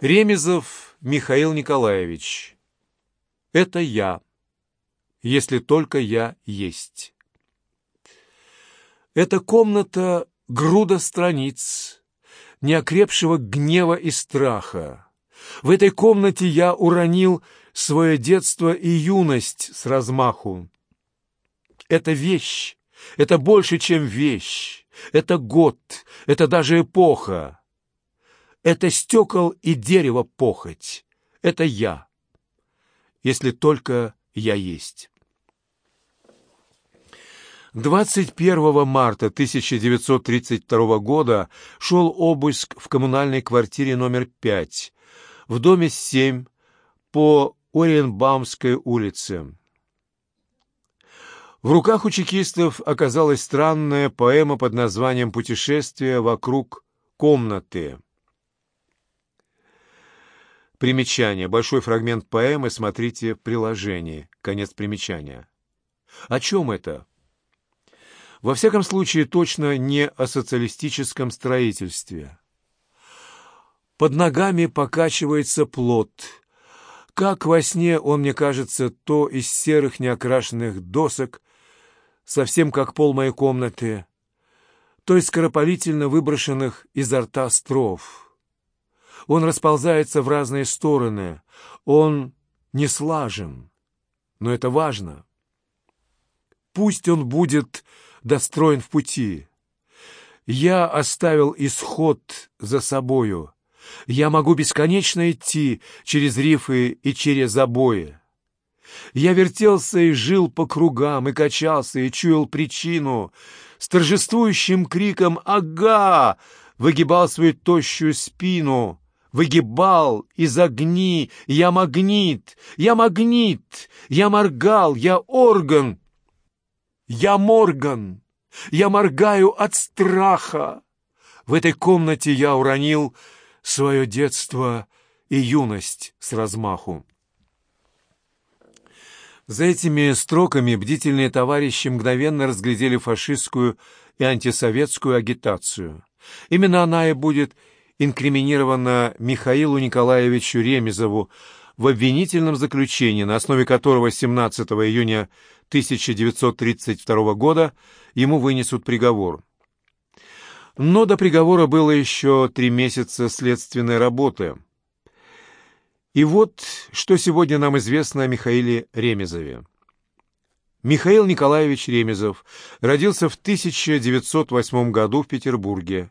Ремезов Михаил Николаевич. Это я, если только я есть. Эта комната — груда страниц, неокрепшего гнева и страха. В этой комнате я уронил свое детство и юность с размаху. Это вещь, это больше, чем вещь, это год, это даже эпоха. Это стекол и дерево похоть, это я, если только я есть. 21 марта 1932 года шел обыск в коммунальной квартире номер 5 в доме 7 по Ориенбаумской улице. В руках у чекистов оказалась странная поэма под названием «Путешествие вокруг комнаты». Примечание. Большой фрагмент поэмы смотрите в приложении. Конец примечания. О чем это? Во всяком случае, точно не о социалистическом строительстве. Под ногами покачивается плод. Как во сне он мне кажется то из серых неокрашенных досок, совсем как пол моей комнаты, то из скоропалительно выброшенных изо рта стров. Он расползается в разные стороны, он не слажен, но это важно. Пусть он будет достроен в пути. Я оставил исход за собою. Я могу бесконечно идти через рифы и через забои. Я вертелся и жил по кругам, и качался, и чуял причину. С торжествующим криком «Ага!» выгибал свою тощую спину. Выгибал из огни, я магнит, я магнит, я моргал, я орган, я Морган! Я моргаю от страха! В этой комнате я уронил свое детство и юность с размаху. За этими строками бдительные товарищи мгновенно разглядели фашистскую и антисоветскую агитацию. Именно она и будет инкриминирована Михаилу Николаевичу Ремезову в обвинительном заключении, на основе которого 17 июня 1932 года ему вынесут приговор. Но до приговора было еще три месяца следственной работы. И вот, что сегодня нам известно о Михаиле Ремезове. Михаил Николаевич Ремезов родился в 1908 году в Петербурге.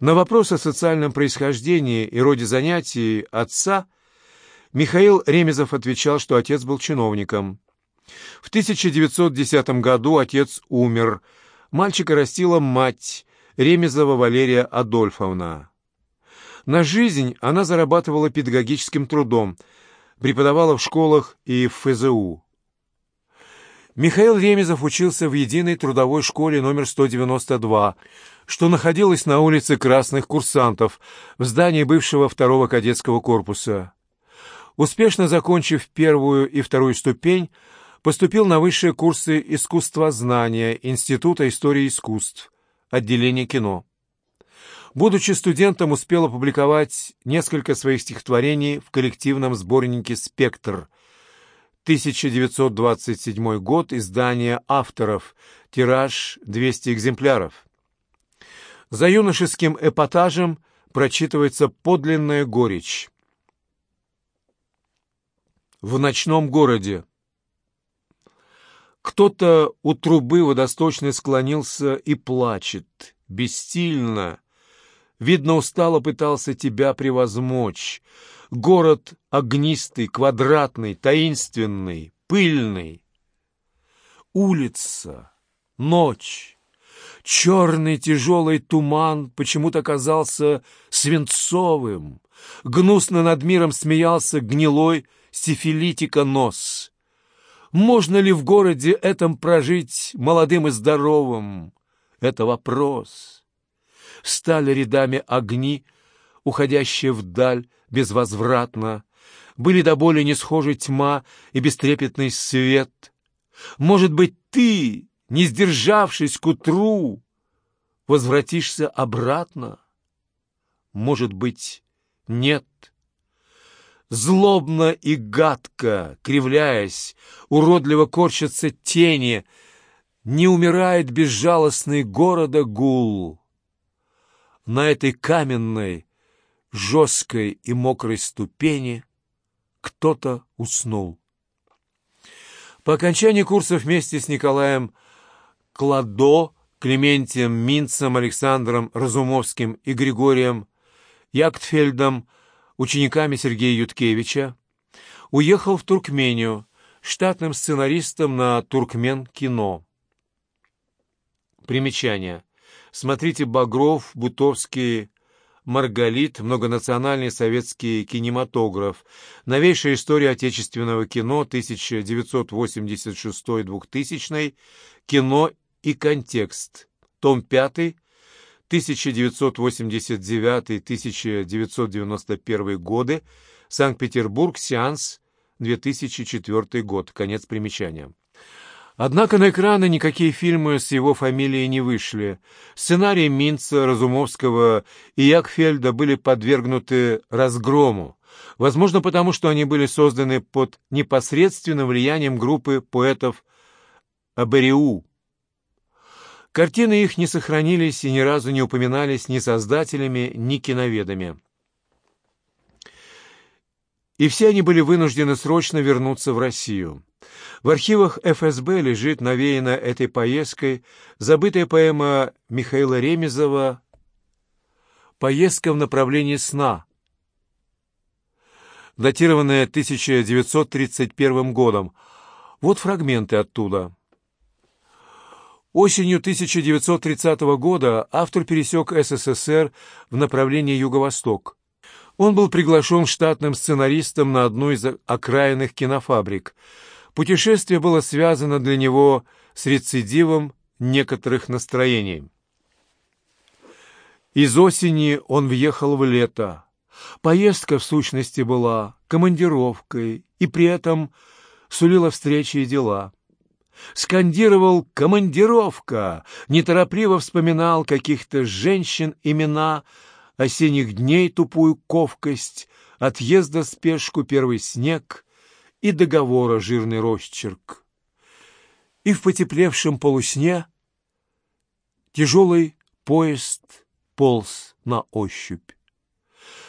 На вопрос о социальном происхождении и роде занятий отца Михаил Ремезов отвечал, что отец был чиновником. В 1910 году отец умер. Мальчика растила мать, Ремезова Валерия Адольфовна. На жизнь она зарабатывала педагогическим трудом, преподавала в школах и в ФЗУ. Михаил Ремезов учился в единой трудовой школе номер 192, что находилась на улице Красных Курсантов, в здании бывшего второго кадетского корпуса. Успешно закончив первую и вторую ступень, Поступил на высшие курсы искусствознания Института истории искусств, отделение кино. Будучи студентом, успел опубликовать несколько своих стихотворений в коллективном сборнике «Спектр». 1927 год, издание авторов, тираж 200 экземпляров. За юношеским эпатажем прочитывается подлинная горечь. В ночном городе кто-то у трубы водосточной склонился и плачет, бессильно. Видно, устало пытался тебя превозмочь. Город огнистый, квадратный, таинственный, пыльный. Улица, ночь, черный тяжелый туман почему-то казался свинцовым. Гнусно над миром смеялся гнилой сифилитика нос. Можно ли в городе этом прожить молодым и здоровым? Это вопрос. Стали рядами огни, уходящие вдаль безвозвратно. Были до боли не схожи тьма и бестрепетный свет. Может быть, ты, не сдержавшись к утру, возвратишься обратно? Может быть, нет, Злобно и гадко, кривляясь, уродливо корчатся тени, не умирает безжалостный города гул. На этой каменной, жесткой и мокрой ступени кто-то уснул. По окончании курса вместе с Николаем Кладо, Клементием Минцем, Александром Разумовским и Григорием Яктфельдом, учениками Сергея Юткевича, уехал в Туркмению штатным сценаристом на Туркмен-кино. Примечание. Смотрите Багров, Бутовский, Маргалит, многонациональный советский кинематограф, новейшая история отечественного кино 1986-2000, кино и контекст, том 5, 1989-1991 годы, Санкт-Петербург, сеанс, 2004 год, конец примечания. Однако на экраны никакие фильмы с его фамилией не вышли. Сценарии Минца, Разумовского и Якфельда были подвергнуты разгрому, возможно потому, что они были созданы под непосредственным влиянием группы поэтов Абериу. Картины их не сохранились и ни разу не упоминались ни создателями, ни киноведами. И все они были вынуждены срочно вернуться в Россию. В архивах ФСБ лежит навеяна этой поездкой забытая поэма Михаила Ремезова «Поездка в направлении сна», датированная 1931 годом. Вот фрагменты оттуда. Осенью 1930 года автор пересек СССР в направлении юго-восток. Он был приглашен штатным сценаристом на одну из окраинных кинофабрик – Путешествие было связано для него с рецидивом некоторых настроений. Из осени он въехал в лето. Поездка, в сущности, была командировкой и при этом сулила встречи и дела. Скандировал «командировка», неторопливо вспоминал каких-то женщин имена, осенних дней тупую ковкость, отъезда спешку первый снег — и договора жирный росчерк. И в потеплевшем полусне тяжелый поезд полз на ощупь.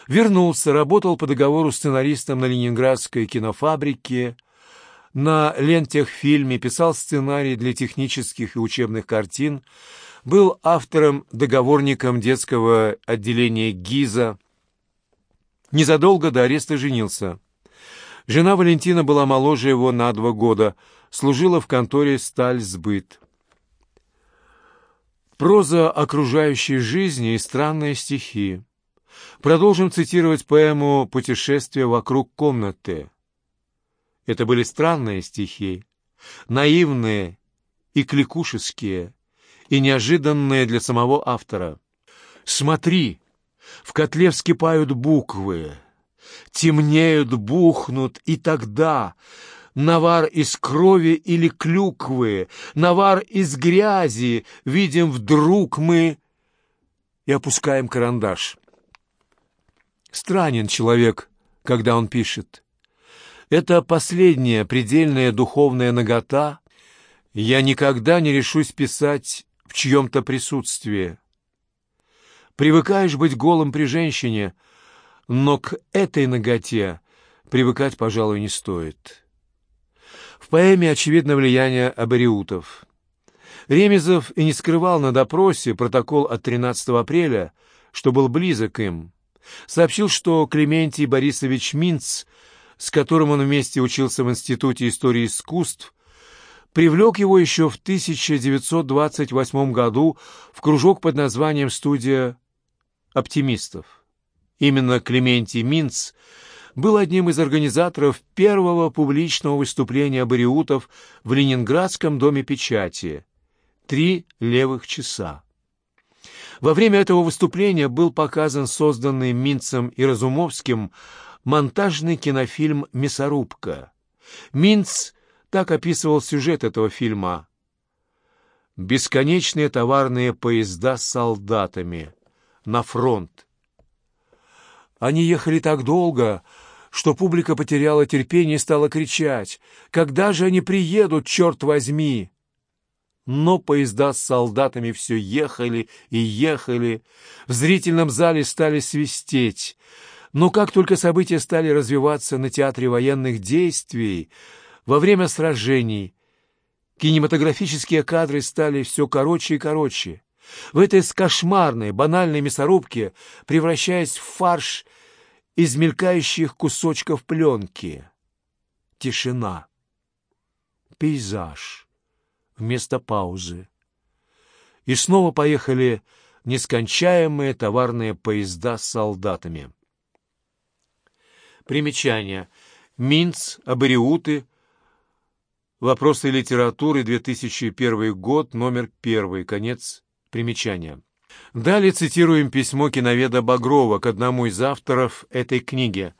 Вернулся, работал по договору сценаристом на Ленинградской кинофабрике, на лентехфильме, писал сценарий для технических и учебных картин, был автором-договорником детского отделения ГИЗа. Незадолго до ареста женился. Жена Валентина была моложе его на два года, служила в конторе «Стальсбыт». Проза окружающей жизни и странные стихи. Продолжим цитировать поэму «Путешествие вокруг комнаты». Это были странные стихи, наивные и кликушеские, и неожиданные для самого автора. «Смотри, в котле вскипают буквы, темнеют, бухнут, и тогда навар из крови или клюквы, навар из грязи, видим вдруг мы и опускаем карандаш. Странен человек, когда он пишет. Это последняя предельная духовная нагота. Я никогда не решусь писать в чьем-то присутствии. Привыкаешь быть голым при женщине — но к этой ноготе привыкать, пожалуй, не стоит. В поэме очевидно влияние абориутов. Ремезов и не скрывал на допросе протокол от 13 апреля, что был близок им. Сообщил, что Клементий Борисович Минц, с которым он вместе учился в Институте истории искусств, привлек его еще в 1928 году в кружок под названием «Студия оптимистов». Именно Клементий Минц был одним из организаторов первого публичного выступления бариутов в Ленинградском доме печати «Три левых часа». Во время этого выступления был показан созданный Минцем и Разумовским монтажный кинофильм «Мясорубка». Минц так описывал сюжет этого фильма. «Бесконечные товарные поезда с солдатами. На фронт. Они ехали так долго, что публика потеряла терпение и стала кричать «Когда же они приедут, черт возьми!» Но поезда с солдатами все ехали и ехали, в зрительном зале стали свистеть. Но как только события стали развиваться на театре военных действий, во время сражений, кинематографические кадры стали все короче и короче. В этой кошмарной, банальной мясорубке, превращаясь в фарш из мелькающих кусочков пленки. Тишина. Пейзаж вместо паузы. И снова поехали нескончаемые товарные поезда с солдатами. Примечание. Минц, Абориуты. Вопросы литературы, 2001 год, номер 1, конец примечания. Далее цитируем письмо киноведа Багрова к одному из авторов этой книги.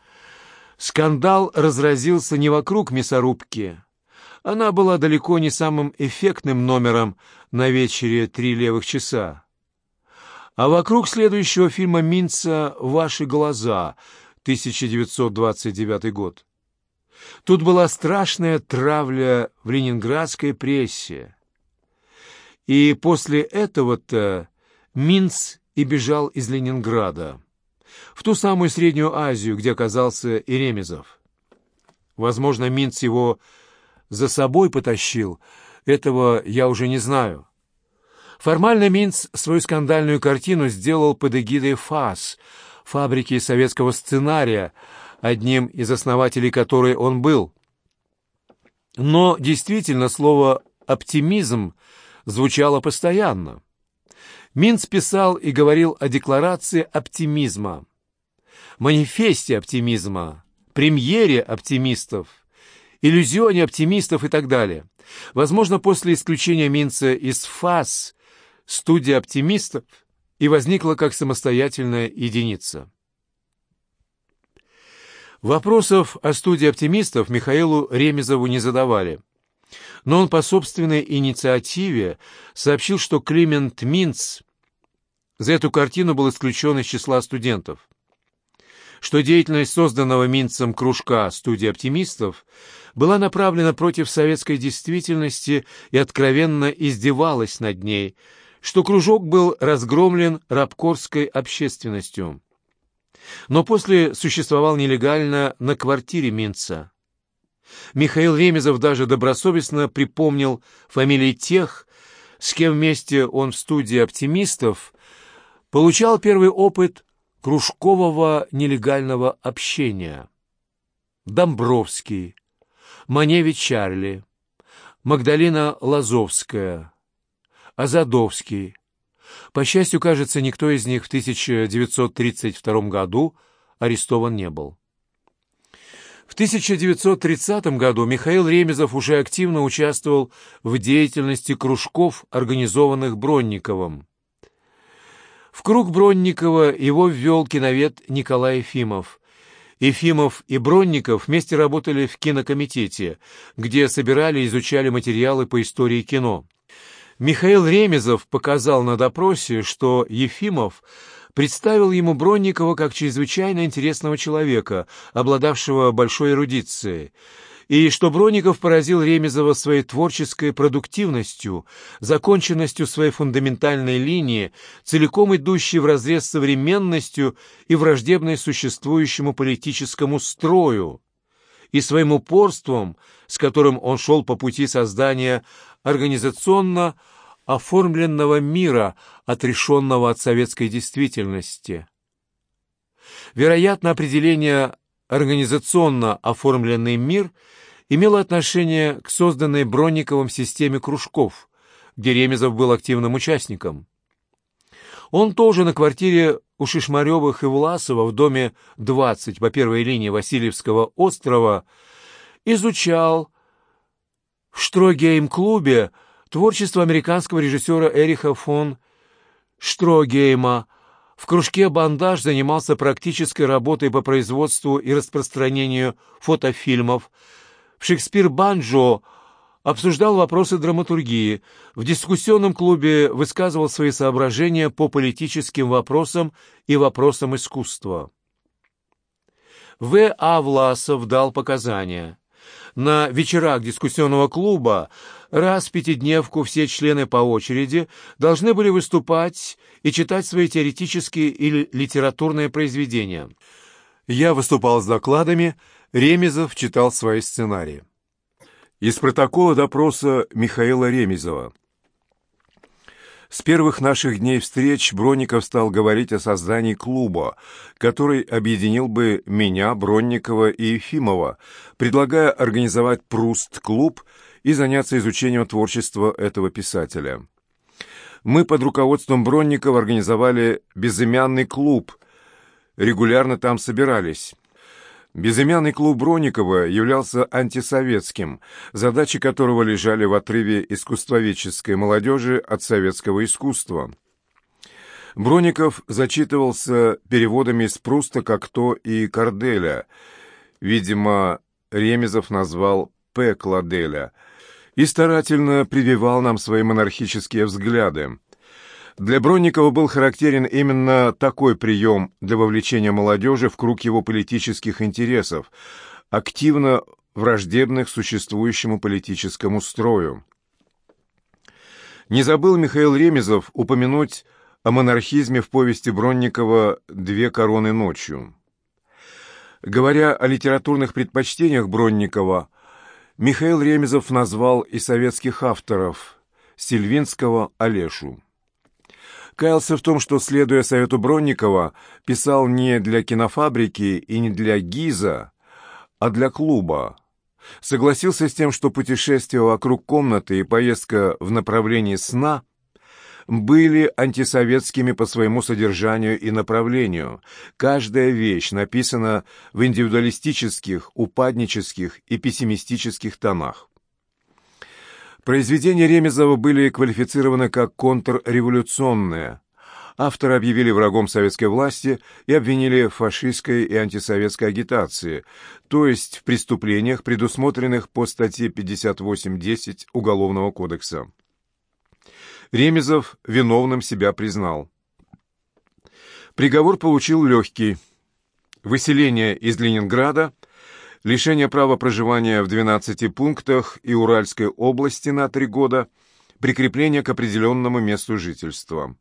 Скандал разразился не вокруг мясорубки, она была далеко не самым эффектным номером на вечере «Три левых часа». А вокруг следующего фильма Минца «Ваши глаза» 1929 год. Тут была страшная травля в ленинградской прессе. И после этого-то Минц и бежал из Ленинграда, в ту самую Среднюю Азию, где оказался и. Возможно, Минц его за собой потащил, этого я уже не знаю. Формально Минц свою скандальную картину сделал под эгидой ФАС, фабрики советского сценария, одним из основателей которой он был. Но действительно слово «оптимизм» звучало постоянно. Минц писал и говорил о декларации оптимизма, манифесте оптимизма, премьере оптимистов – иллюзионе оптимистов и так далее. Возможно, после исключения Минца из ФАС студия оптимистов и возникла как самостоятельная единица. Вопросов о студии оптимистов Михаилу Ремезову не задавали. Но он по собственной инициативе сообщил, что Климент Минц за эту картину был исключен из числа студентов что деятельность созданного Минцем кружка студии оптимистов была направлена против советской действительности и откровенно издевалась над ней, что кружок был разгромлен рабкорской общественностью. Но после существовал нелегально на квартире Минца. Михаил Ремезов даже добросовестно припомнил фамилии тех, с кем вместе он в студии оптимистов получал первый опыт кружкового нелегального общения. Домбровский, Маневич Чарли, Магдалина Лазовская, Азадовский. По счастью, кажется, никто из них в 1932 году арестован не был. В 1930 году Михаил Ремезов уже активно участвовал в деятельности кружков, организованных Бронниковым. В круг Бронникова его ввел киновед Николай Ефимов. Ефимов и Бронников вместе работали в кинокомитете, где собирали и изучали материалы по истории кино. Михаил Ремезов показал на допросе, что Ефимов представил ему Бронникова как чрезвычайно интересного человека, обладавшего большой эрудицией, и что Броников поразил Ремезова своей творческой продуктивностью, законченностью своей фундаментальной линии, целиком идущей вразрез с современностью и враждебной существующему политическому строю, и своим упорством, с которым он шел по пути создания организационно оформленного мира, отрешенного от советской действительности. Вероятно, определение «организационно оформленный мир» — имело отношение к созданной Бронниковым системе кружков, где Ремезов был активным участником. Он тоже на квартире у Шишмаревых и Власова в доме 20 по первой линии Васильевского острова изучал в Штрогейм-клубе творчество американского режиссера Эриха фон Штрогейма. В кружке «Бандаж» занимался практической работой по производству и распространению фотофильмов, в «Шекспир-банджо» обсуждал вопросы драматургии, в дискуссионном клубе высказывал свои соображения по политическим вопросам и вопросам искусства. В. А. Власов дал показания. На вечерах дискуссионного клуба раз в пятидневку все члены по очереди должны были выступать и читать свои теоретические или литературные произведения. Я выступал с докладами, Ремезов читал свои сценарии. Из протокола допроса Михаила Ремезова. С первых наших дней встреч Бронников стал говорить о создании клуба, который объединил бы меня, Бронникова и Ефимова, предлагая организовать Пруст-клуб и заняться изучением творчества этого писателя. Мы под руководством Бронникова организовали безымянный клуб, регулярно там собирались. Безымянный клуб Бронникова являлся антисоветским, задачи которого лежали в отрыве искусствоведческой молодежи от советского искусства. Бронников зачитывался переводами из Пруста Кокто и Корделя. Видимо, Ремезов назвал П. Кладеля и старательно прививал нам свои монархические взгляды. Для Бронникова был характерен именно такой прием для вовлечения молодежи в круг его политических интересов, активно враждебных существующему политическому строю. Не забыл Михаил Ремезов упомянуть о монархизме в повести Бронникова «Две короны ночью». Говоря о литературных предпочтениях Бронникова, Михаил Ремезов назвал и советских авторов Сильвинского Олешу каялся в том, что, следуя совету Бронникова, писал не для кинофабрики и не для ГИЗа, а для клуба. Согласился с тем, что путешествие вокруг комнаты и поездка в направлении сна были антисоветскими по своему содержанию и направлению. Каждая вещь написана в индивидуалистических, упаднических и пессимистических тонах. Произведения Ремезова были квалифицированы как контрреволюционные. Авторы объявили врагом советской власти и обвинили в фашистской и антисоветской агитации, то есть в преступлениях, предусмотренных по статье 58.10 Уголовного кодекса. Ремезов виновным себя признал. Приговор получил легкий. Выселение из Ленинграда – лишение права проживания в 12 пунктах и Уральской области на три года, прикрепление к определенному месту жительства.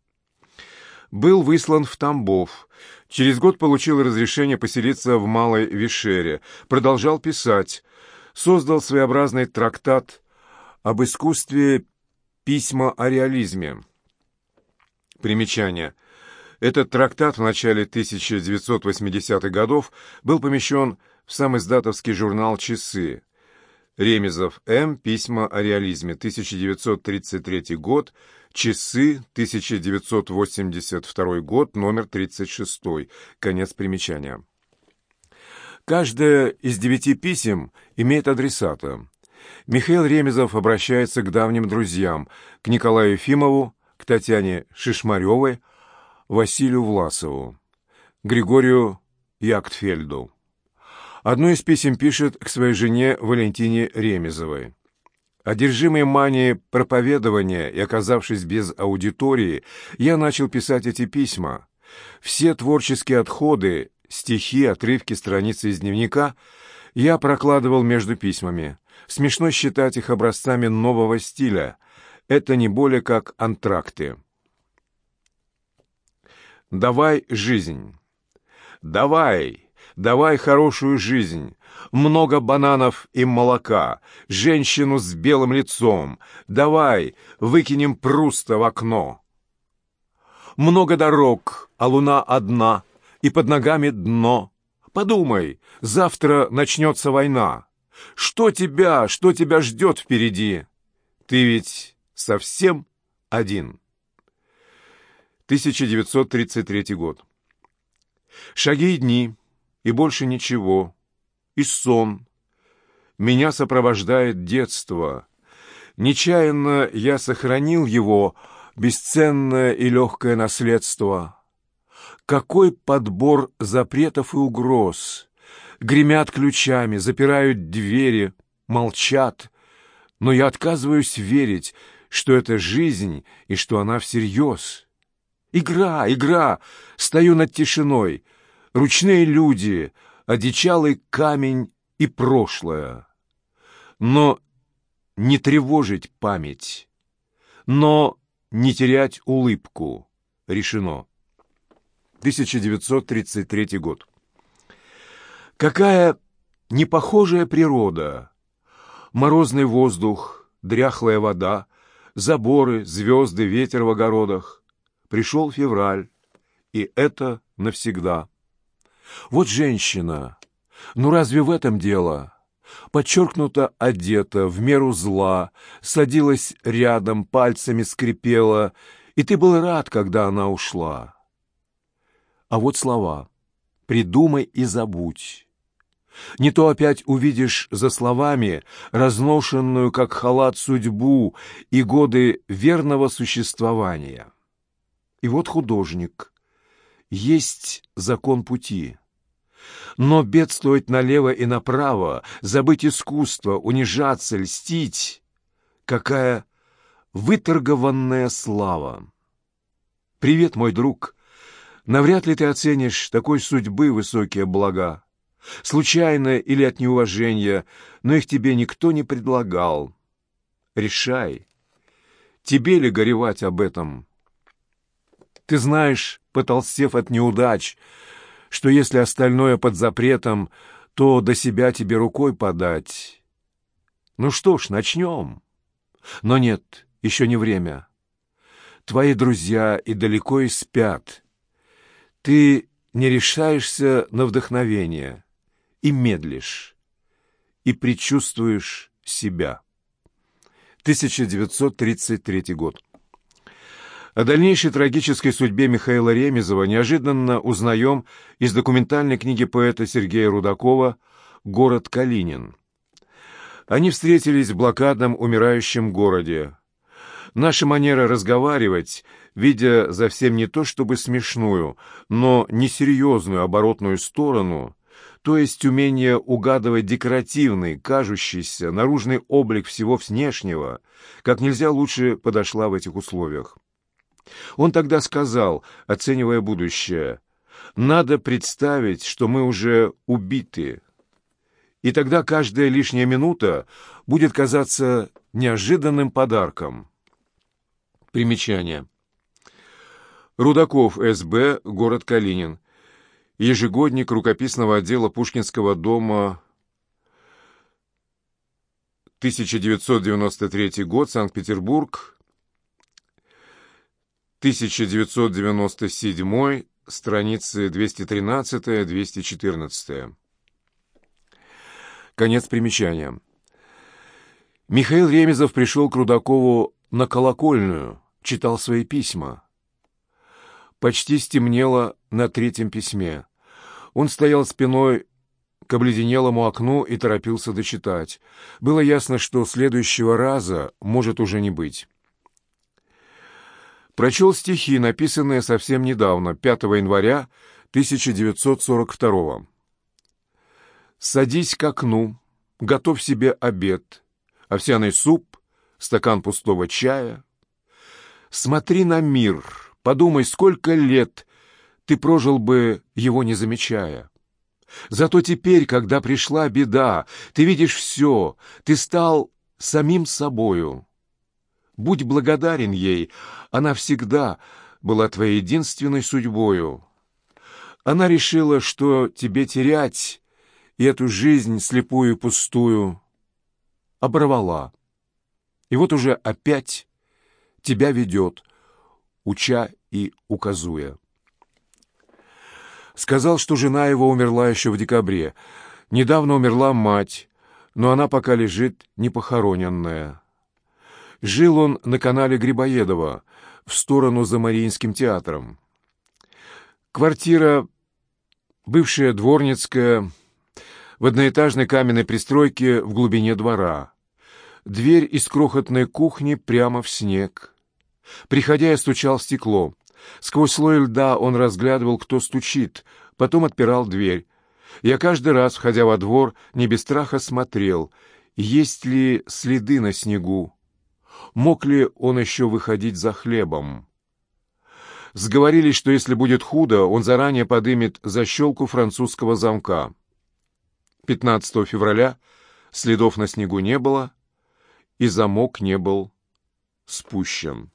Был выслан в Тамбов. Через год получил разрешение поселиться в Малой Вишере. Продолжал писать. Создал своеобразный трактат об искусстве письма о реализме. Примечание. Этот трактат в начале 1980-х годов был помещен в сам издатовский журнал «Часы». Ремезов М. Письма о реализме. 1933 год. Часы. 1982 год. Номер 36. Конец примечания. Каждое из девяти писем имеет адресата. Михаил Ремезов обращается к давним друзьям, к Николаю Ефимову, к Татьяне Шишмаревой, Василию Власову, Григорию Яктфельду. Одно из писем пишет к своей жене Валентине Ремезовой. Одержимый манией проповедования и оказавшись без аудитории, я начал писать эти письма. Все творческие отходы, стихи, отрывки, страницы из дневника я прокладывал между письмами. Смешно считать их образцами нового стиля. Это не более как антракты. «Давай жизнь». «Давай!» Давай хорошую жизнь, много бананов и молока, женщину с белым лицом. Давай, выкинем Пруста в окно. Много дорог, а луна одна, и под ногами дно. Подумай, завтра начнется война. Что тебя, что тебя ждет впереди? Ты ведь совсем один. 1933 год. Шаги и дни и больше ничего. И сон. Меня сопровождает детство. Нечаянно я сохранил его, бесценное и легкое наследство. Какой подбор запретов и угроз! Гремят ключами, запирают двери, молчат. Но я отказываюсь верить, что это жизнь и что она всерьез. Игра, игра! Стою над тишиной — Ручные люди, одичалый камень и прошлое. Но не тревожить память, но не терять улыбку. Решено. 1933 год. Какая непохожая природа! Морозный воздух, дряхлая вода, заборы, звезды, ветер в огородах. Пришел февраль, и это навсегда. Вот женщина. Ну разве в этом дело? Подчеркнуто одета, в меру зла, садилась рядом, пальцами скрипела, и ты был рад, когда она ушла. А вот слова «придумай и забудь». Не то опять увидишь за словами разношенную, как халат, судьбу и годы верного существования. И вот художник. Есть закон пути. Но бедствовать налево и направо, забыть искусство, унижаться, льстить — какая выторгованная слава! Привет, мой друг! Навряд ли ты оценишь такой судьбы высокие блага. Случайно или от неуважения, но их тебе никто не предлагал. Решай, тебе ли горевать об этом? Ты знаешь, потолстев от неудач, что если остальное под запретом, то до себя тебе рукой подать. Ну что ж, начнем. Но нет, еще не время. Твои друзья и далеко и спят. Ты не решаешься на вдохновение и медлишь, и предчувствуешь себя. 1933 год. О дальнейшей трагической судьбе Михаила Ремезова неожиданно узнаем из документальной книги поэта Сергея Рудакова «Город Калинин». Они встретились в блокадном умирающем городе. Наша манера разговаривать, видя за всем не то чтобы смешную, но несерьезную оборотную сторону, то есть умение угадывать декоративный, кажущийся, наружный облик всего внешнего, как нельзя лучше подошла в этих условиях. Он тогда сказал, оценивая будущее, «Надо представить, что мы уже убиты, и тогда каждая лишняя минута будет казаться неожиданным подарком». Примечание. Рудаков, СБ, город Калинин. Ежегодник рукописного отдела Пушкинского дома 1993 год, Санкт-Петербург, 1997, страницы 213-214. Конец примечания. Михаил Ремезов пришел к Рудакову на колокольную, читал свои письма. Почти стемнело на третьем письме. Он стоял спиной к обледенелому окну и торопился дочитать. Было ясно, что следующего раза может уже не быть. Прочел стихи, написанные совсем недавно, 5 января 1942 «Садись к окну, готовь себе обед, овсяный суп, стакан пустого чая. Смотри на мир, подумай, сколько лет ты прожил бы, его не замечая. Зато теперь, когда пришла беда, ты видишь все, ты стал самим собою». Будь благодарен ей, она всегда была твоей единственной судьбою. Она решила, что тебе терять и эту жизнь слепую и пустую оборвала. И вот уже опять тебя ведет, уча и указуя. Сказал, что жена его умерла еще в декабре. Недавно умерла мать, но она пока лежит непохороненная. Жил он на канале Грибоедова, в сторону за Мариинским театром. Квартира, бывшая дворницкая, в одноэтажной каменной пристройке в глубине двора. Дверь из крохотной кухни прямо в снег. Приходя, я стучал в стекло. Сквозь слой льда он разглядывал, кто стучит, потом отпирал дверь. Я каждый раз, входя во двор, не без страха смотрел, есть ли следы на снегу, мог ли он еще выходить за хлебом. Сговорились, что если будет худо, он заранее подымет защелку французского замка. 15 февраля следов на снегу не было, и замок не был спущен.